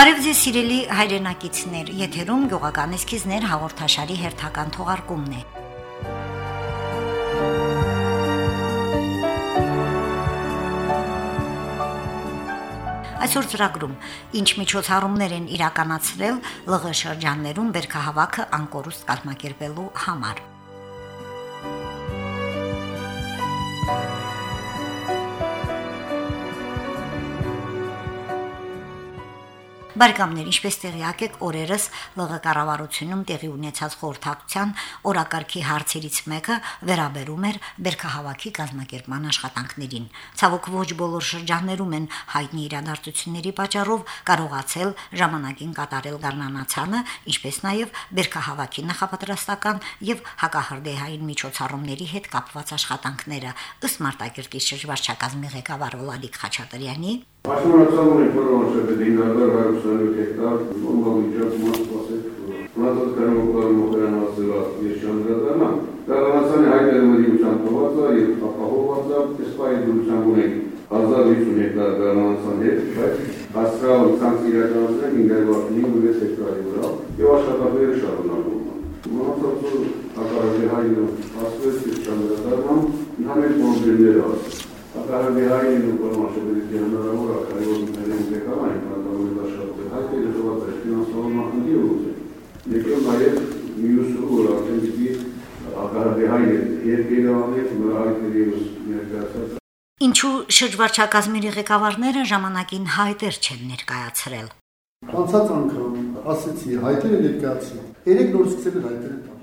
Բարև ձեզ սիրելի հայրենակիցներ, եթերում գյուղական էսքիզներ հաղորդաշարի հերթական թողարկումն է։ Այսօր ծրագրում. Ինչ միջոցառումներ են իրականացրել ԼՂ շրջաններում βέρքահավաքը անկորուստ կազմակերպելու համար։ Բարգամներ, ինչպես տեղյակ եք, օրերս ԼՂ կառավարությունում տեղի ունեցած խորհրդակցության օրակարգի հարցերից մեկը վերաբերում էր βέρքահավաքի կազմակերպման աշխատանքներին։ Ցավոք ոչ բոլոր շրջաններում են հայտնի իրադարձությունների պատճառով կարողացել ժամանակին կատարել գարնանացանը, ինչպես նաև βέρքահավաքի նախապատրաստական եւ հակահարդեհային միջոցառումների հետ կապված աշխատանքները ըստ Մարտակերտի շրջվարչակազմի ղեկավար Վլադիկ Խաչատրյանի Այսօր ացանում ենք որոշել դինարդար հարուստ 127 հեկտար, ոնգալիջակ մասպասեք, մնացած կարողական մոխրանացելա երջանդրադանան, դարանացանի հայտերմերի ուսան տովածա և ապահովածա իսպայի դուրսան ունենք 1050 հեկտար դարանացան հետ, բայց հաստրալ ցանց իրականացնենք 556 հեկտարի վրա և աշխատանքները շարունակում ժողատ է ֆինանսավոր մախնդի ուզը։ Եկել նաև միուսը, որ արդեն պիտի ակարաբիային երկերավանեք մրայքերի ուս ներկայացած Ինչու շրջվարչակազմերի ղեկավարները ժամանակին հայտեր չեն ներկայացրել։ Անցած անգամ ասեցի հայտերը ներկայացրի։ Երեք նոր սկսել են հայտերը տալ։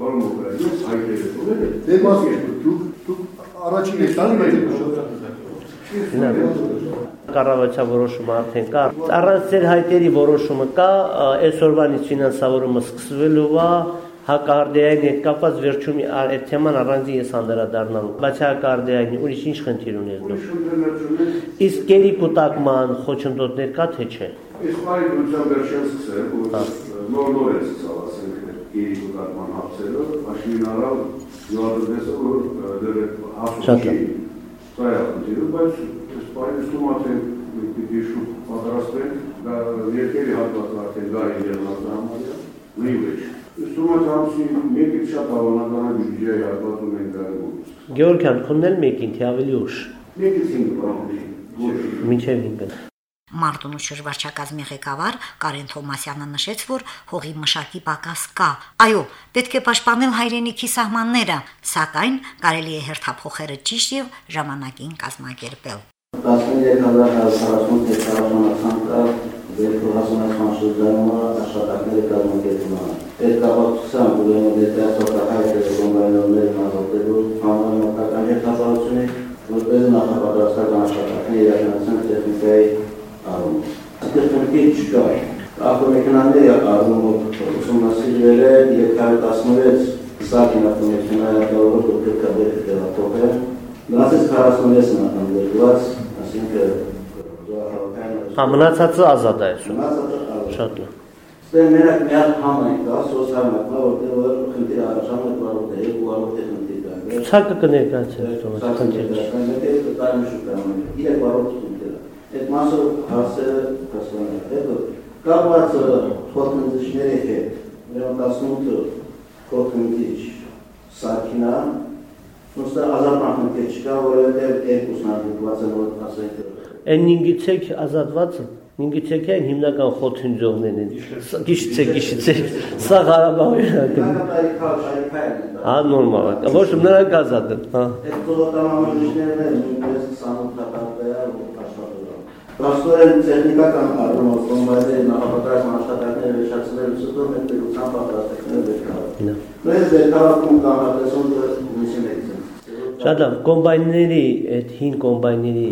որ ես հայտերը տվել եմ։ Դե մասը դուք դուք առաջին եք տալի, բայց կառավարության որոշումը արդեն կա։ Առանց ձեր հայտերի որոշումը կա, այսօրվանից ֆինանսավորումը սկսվելու է, հակարդեային հետ կապված վերջում այդ թեման առանձին ես անդրադառնամ, բայց հակարդեային ուրիշ ինչ խնդիր ունես դու։ Իսկ գերի կուտակման խոչընդոտներ կա թե չէ։ Իսկ բայ դուրսան վերջին սկսել, որ նոր-նոր է սկսալ, ասենք, գերի կուտակման առալ յուարդեսը, որ դեր սայախնդիրը, բայց այս բայ ստումատ են պիտի շուտ պատրաստենք, երկերի հատված արդեն դա իրենացը համարյա, նույն վեճ։ Ստումատ հապսի մեկից շատ հավանականա բյուջեի հատվածում են գարգուց։ Գեորգյան, քուննել մեկին թե ավելի ուշ։ Մեկից ինք պրամուշի։ Մինչև 5-ը։ Մարտունու շրջվարչակազմի ղեկավար Կարեն Թոմասյանը նշեց, որ հողի մշակի պակաս կա։ Այո, պետք է պաշտպանել հայրենիքի սահմանները, սակայն կարելի է հերթափոխերը ճիշտ եւ ժամանակին կազմակերպել։ 13040 հեկտարական կա երկրորդ շրջանում աշխատանքները կազմակերպում են։ Այդ կապակցությամբ ուրեմն հայտերը կոմբայներն ազատելու համանուն հետապարությունը որպես նախապատրաստական աշխատանքներ իրականացան տեխնիկայի Տեխնիկի չկա։ Ավտոմեքենաների առումով ուսումնասիրվել է 216 սակին ավտոմեքենայակալով դոկտորկաբեր դեպատողը։ Դրանից 46-ն անդրկված, ասինքն Ամնացածը ազատ է այսօր։ Շատ լավ։ Ստե մենակ մի հատ համայն կա, սոցիալական, որտեղ որ խնդիր առաջանում է բարոյ է, երկու բարոյ է խնդիր կա։ Ցակը կներկայացնի Թոմաս, խնդիր չի։ Դա տարի շուտ է։ Իրեք է։ Այդ մասը հարցերը կասանել։ Հետո կապված խոտնձիչների հետ, ուրեմն 18 խոտնձիչ սարքինա, ուսուցա ազատման խնդիր չկա, որովհետև երկուսն անդրկված են որ ասենք Այն 5-ից ազատվածը 5-ից այն հիմնական խոթունջողներն են։ Գիշցե, գիշցե։ Սա Ղարաբաղի Հա, նորմալ է։ Ոչ նրանք ազատ են, հա։ Այդ ծովոտամանիշներն են նույնպես 28-ական տեղեր ու Պաստորեն տեխնիկական առումով կոմբայների նախապատրաստման աշխատանքները վերջացնել ուսուցում են պետության պատրաստակները վերջանում։ Նույնպես վերջանում կանխատեսում դրսի մեծ Շատ լավ, կոմբայնների, այդ հին կոմբայնների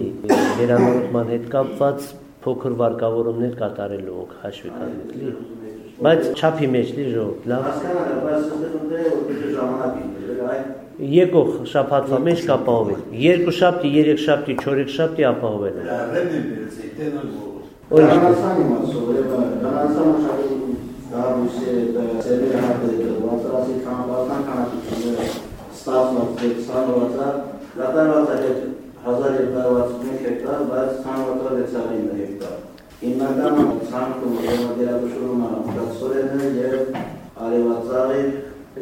վերանորոգման հետ կապված փոքր վարկավորումներ կատարելու հաշվի լի։ Բայց չափի մեջ լի ժողովուրդ, լավ։ Հասկանալի, բայց ստեփները որպես ժամանակին, Եկող շաբաթվա մեջ կապահովի։ Երկու շաբթի, երեք շաբթի, չորեք շաբթի ապահովել է։ ստացված ցանովածա դատարված է 1265 հեկտար, բայց ցանովածա 609 հեկտար։ Հիմնական ցանկում դերակատարումը դասորեն է եւ արևածաղի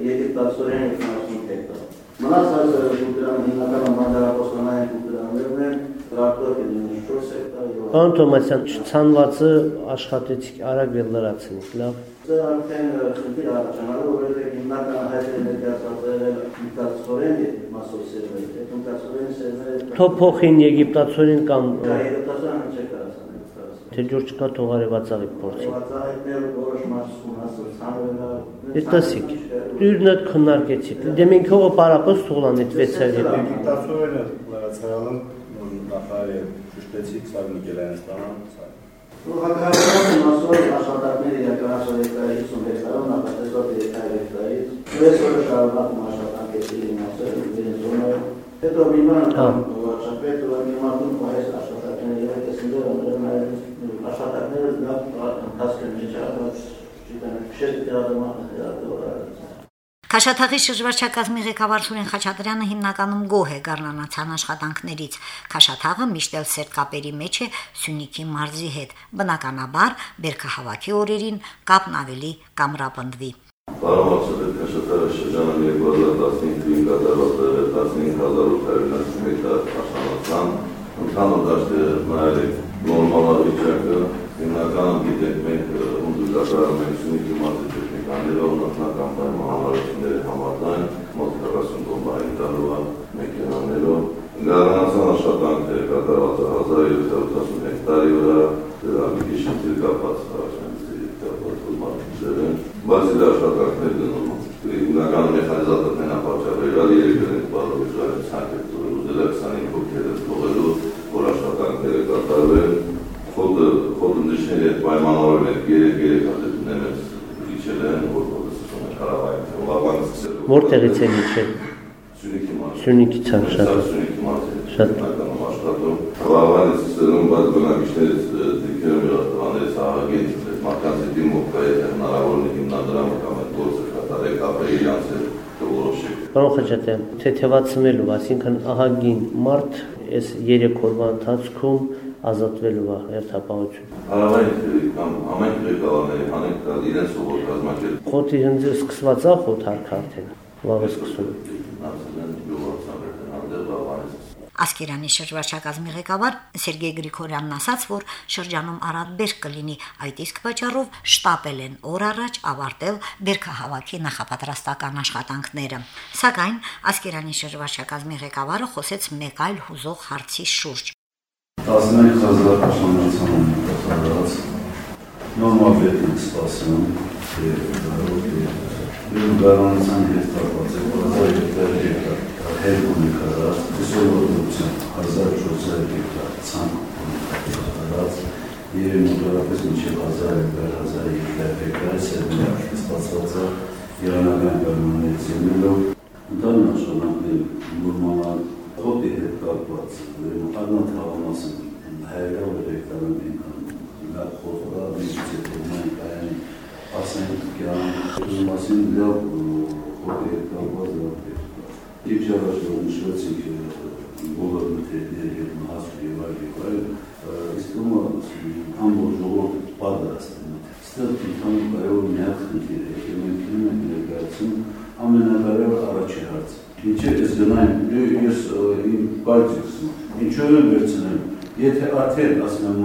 երկիտասորեն 70 հեկտար։ Մնացածը կուտրան հիմնական բանդարապոստանային կուտրաններն են, տրակտոր 94 հեկտար եւ Պարոն Թոմասյան, չցանվածը աշխատեցիք արագ եւ լրացնիք, լավ։ Սա արդեն խնդիր առաջանալու, որովհետև հիմնական հայտը ներկայացածը ինքնացորեն է մասոցերները, այդ ինքնացորեն սերները Թոփոխին Եգիպտացորեն կամ դա երիտասարդ չէ կարասան։ թե ջուր չկա թող արևածաղիկ փորձի։ ցանրելա։ Երտասիկ։ Դուրն այդ քննարկեցիք։ Դե մենք հողը պարապոս թողան այդ 600 եթ։ Դիտացորենը լրացրալն նախարարի ճշտեցիք սա Միքելյանստանան սա Հակառակը մասով աշխատանքները իրականացվել է 50 հեկտարով նախատեսված 300 հեկտարից։ Ես որը շարունակ աշխատանքեցի մասը Վենեսուելա։ Հետո մի բան վարչապետ ու մի մարդուն այս աշխատանքները եւ են աշխատանքները դա ընթացքը միջավայր չգիտեմ շեշտ դրադման դրադորը Քաշաթաղի շրջվարչակազմի ղեկավար Սուրեն Խաչատրյանը հիմնականում գոհ է գառնանացան աշխատանքներից։ Քաշաթաղը միշտ էլ սերտ կապերի մեջ է Սյունիքի մարզի հետ։ Բնականաբար բերքահավաքի օրերին կապն ավելի կամրապնդվի։ Բարամացել քաշաթաղի շրջանում 2015-ին կատարված 15800 հեկտար աշնանացան, ընդհանուր դաշտը նայել նորմալ վիճակը, հիմնականում գիտենք մենք ունդուկատարում ենք Սյունիքի մարզի տեխնիկաներով նախնական պայմանավորությունների համաձայն մոտ 40 կոմբայն տարվա մեքենաներով Գարանացան աշխատանքը կատարված 1780 հեկտարի վրա, դրա մի քիչ ընթիր կապած առաջնացի կապած մարզերեն, բացի դա աշխատանքներ գնում հիմնական մեխանիզատորն ապարչավերալ երկրին բարոյժարի ցանկը ուզել է 25 հոգերը թողելու, որ աշխատանքները կատարվեն, խոդը խոդը նշների հետ պայմանավորվել են 3-3 հատետուներս իջել են, որ խոդը սկսում է կարավային, լավան սկսել։ Որտեղից է իջել։ Սյունիքից են շատ։ Շատ։ սկսելուն, բայց բնակիչներից դիքերը միացտվաներից ահագին մարդկանց դիմով կա եթե հնարավոր է հիմնադրամը կամ այդ գործը կատարել կապել իրանց հետ որոշեք։ Պարոն Խաչատրյան, թեթևացնելու, այսինքն ահագին մարդ այս 3 օրվա ընթացքում ազատվելու է հերթապահություն։ Հարավային կամ ամեն ղեկավարների հանեք տալ իրենց սովոր կազմակերպ Խոթի հնձը սկսված է խոթ հարկ արդեն։ Վաղը սկսում։ Ասկերանի շրջվարչակազմի ղեկավար Սերգեյ Գրիգորյանն ասաց, որ շրջանում արատ բերք կլինի, այդ իսկ պատճառով շտապել են օր առաջ ավարտել բերքահավաքի նախապատրաստական աշխատանքները։ Սակայն Ասկերանի շրջվարչակազմի ղեկավարը խոսեց մեկ այլ հուզող հարցի շուրջ։ 11 հազար կատարած նորմալ վետն սպասում եւ գարանցան հետ կապված է 1000 հեկտար հերբ ունի կարած, այսօր որոշություն 1400 հեկտար ցանկ կարած եւ մոտավորապես մինչեւ 1000 հեկտար 1200 հեկտար սերմի սպասված է իրանական կանոններից ելնելով ընդհանուր աշխատանքների նորմալ խոտի հետ կապված ուրեմն թաղամասն հայերով հեկտարում ինքան նա խոտը միջից է թողնային կայանի ասենք կյան մասին խոտի հետ կապված լավ Եվ որ նշվեցինք բոլոր մթերքների հետ մահացու եւ այլ եւ այլ, իստումը ամբողջ ժողովուրդը պատրաստում Ստեղ ինքան կարևոր մի հատ խնդիր է, եւ մենք գնում ենք ներկայացում ամենակարևոր առաջի հարցը։ Ինչե՞ ես գնայım, ես իմ պարտիքս, ինչու եմ վերցնել, եթե արդեն ասում եմ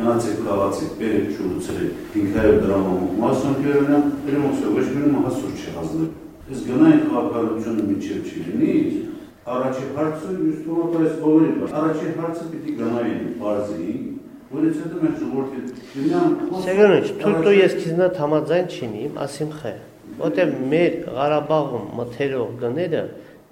մահասու գնացեք քաղացեք, բերեք շուրցրեք 500 դրամով մասում կերնա, դրամով ոչ մի մահասու չի հազնել։ Ես գնային քաղաքականությունը միջև չի լինի, առաջի հարցը է այս բոլորի։ Առաջի հարցը պիտի գնային բարձի, որից հետո մենք ժողովրդի դնան Սերգեյ, թույլ ես քիզնա համաձայն չինիմ, ասիմ խե։ Որտեղ մեր Ղարաբաղում մթերող գները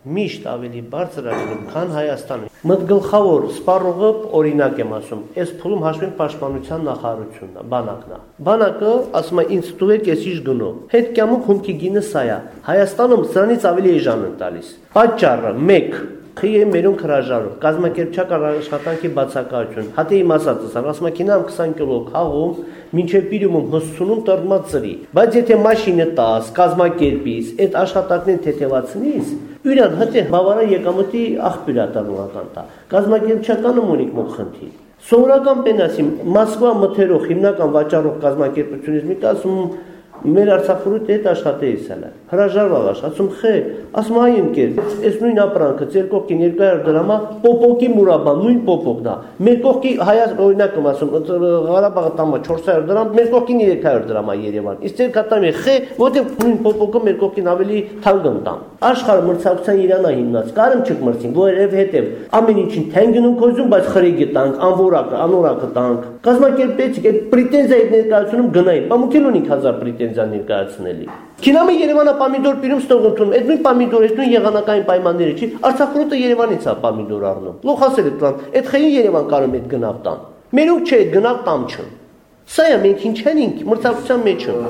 միշտ ավելի բարձր է լինում, քան Հայաստանում։ Մտ գլխավոր սպառողը օրինակ եմ ասում, այս փուլում հաշվենք պաշտպանության նախարարությունն է, բանակն է։ Բանակը ասում է ինձ տուեք ես իշ գնով։ Հետ կյամուկ հումքի գինը սա է։ Հայաստանում սրանից ավելի էժան են տալիս։ Պատճառը 1 Խիե մերուն հրաժարում, կազմակերպչական աշխատանքի բացակայություն։ Հատի իմ ասածս, ասմակինամ 20 կիլո խաղում, մինչև պիրումում հսցունում տրմած ծրի։ Բայց եթե մաշինը տաս, կազմակերպիս, այդ աշխատանքն թեթևացնիս, յուրան հտե բավարար եկամտի աղբյուր ատանողական տա։ Կազմակերպչականը մոնիկ մոք խնդիր։ Սովորական պենասի Մոսկվա մթերող հիմնական վաճառող կազմակերպությունից մի ասում մեր Արցախուրուտ հետ աշխատեից հələ։ Հրաժարվավ աշխատում խե, ասում այ ընկեր, այս նույն ապրանքը ձեր կողքին 200 դրամա պոպոկի մուրաբան, նույն պոպոկն է։ Մեր կողքի հայաց օրինակ եմ ասում, Ղարաբաղը տամա 400 դրամ, մեր կողքին 300 դրամա Երևան։ Իսկ ձեր կտամի խե, որտեղ նույն պոպոկը մեր կողքին ավելի թանկ ընտան։ Աշխարհը մրցակցության Իրանա հիմնած, կարում չկ մրցին, որև հետև ամեն ինչին թենգնում կոզում, բայց խրիգի տանք, անորակը, անորակը տանք։ Կազմակերպեցիք այդ պրետենզիայի ներկայացնում գնային։ Պամուկին ունի 1000 պրետենզիա պրետենզիա ներկայացնելի։ Կինամը Երևանը պամիդոր պիրում ստող ընդունում, այդ նույն պամիդորը, այդ նույն եղանակային պայմանները չի, Արցախրոտը Երևանից է պամիդոր առնում։ Լոխասել է տան, այդ խեին Երևան կարում այդ գնավ տան։ Մերուկ չէ, գնավ տամ չն։ Սա է մենք ինչ ենք, մրցակցության մեջ ենք։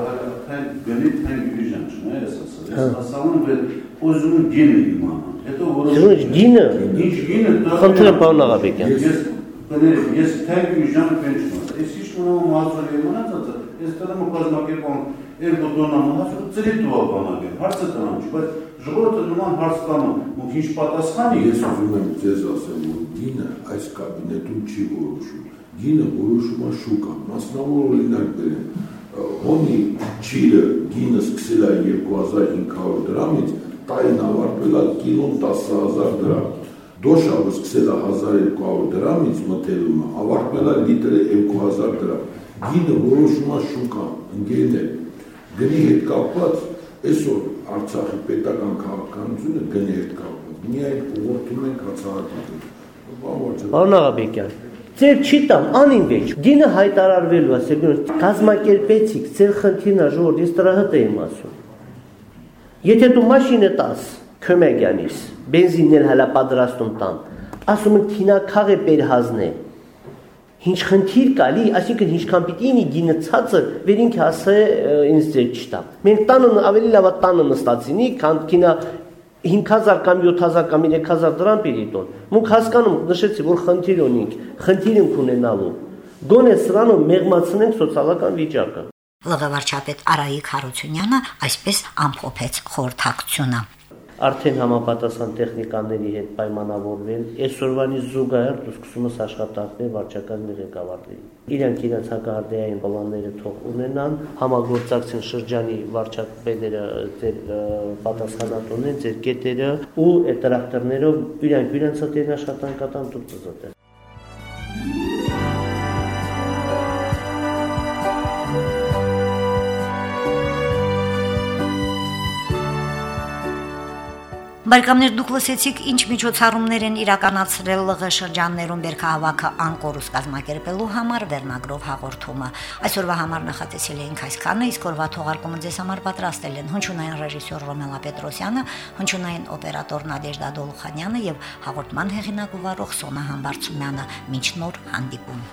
Գնի թեն վիժան չնա, ես ասած։ Ասանում եմ, ուզում գինը իմանալ։ Հետո որոշ գինը։ Ինչ գինը։ Խնդրեմ, պարոն Աղաբեկյան։ Ես ես թեն վիժան պենչ մաս։ Ես ինչ մնում հազար իմանալ, ես դրամ կազմակերպում երկու տոննա մնաց ու ծրի տուա բանակը հարցը տնամ չի բայց ժողովուրդը նման հարց տանում ու ինչ պատասխանի ես ուզում եմ ձեզ ասեմ որ գինը այս կաբինետում չի որոշում գինը որոշում է շուկան մասնավոր օրինակ բերեմ հոնի ճիրը գինը սկսել է 2500 դրամից տարին ավարտվել է կիլոն 10000 դրամ դոշավը սկսել է 1200 դրամից մթերումը ավարտվել է լիտրը 2000 դրամ գինը որոշում է շուկան ընկերներ գնի հետ կապված այսօր Արցախի պետական քաղաքականությունը գնի հետ կապված միայն ուղղորդում ենք հացահատիկին Պարոն Աղաբեկյան Ձեր չի տամ անին վեճ գինը հայտարարվելու է Սերգեյ կազմակերպեցիք ձեր խնդիրն է ժողովուրդ ես տրահտ եմ ասում Եթե դու մաշինը տաս Քոմեգյանից բենզինն էլ հələ պատրաստում տան ասում են քինաքաղ է պերհազն է Ինչ խնդիր կալի, այսինքն ինչքան պիտի ինի գինը ցածր, վեր ինքը ասե ինձ ձեր չտա։ Մենք տանը ավելի լավ տանը նստածինի, քան կինա 5000 կամ 7000 կամ 3000 դրամ պիտի տոն։ Մուք հասկանում, նշեցի, որ խնդիր ունենք, խնդիր ենք ունենալու։ Գոնե սրանով մեղմացնենք սոցիալական վիճակը։ ԼՂ վարչապետ Արայիկ Հարությունյանը այսպես ամփոփեց խորհրդակցությունը արդեն համապատասխան տեխնիկաների հետ պայմանավորվել, այսօրվանից զուգահեռ սկսում ես աշխատանքներ վարչական ղեկավարների։ Իրանք իրենց հակահարդային պլանները թող ունենան, համագործակցեն շրջանի վարչապետերը, ձեր պատասխանատուներն, ձեր կետերը ու այդ տրակտորներով իրանք իրենց հետ աշխատանք կտան դուք ծծոտել։ Բարեկամներ դուք լսեցիք ինչ միջոցառումներ են իրականացրել ԼՂ շրջաններում Բերքահավաքը անկորուս կազմակերպելու համար վերնագրով հաղորդումը։ Այսօրվա համար նախատեսել էինք այսքանը, իսկ օրվա թողարկումը ձեզ համար պատրաստել են հնչյունային ռեժիսոր Ռոմելա Պետրոսյանը, հնչյունային օպերատոր Նադեժդա Դոլուխանյանը եւ հաղորդման հեղինակ ու վարող Սոնա Համբարձումյանը։ Մինչ նոր հանդիպում։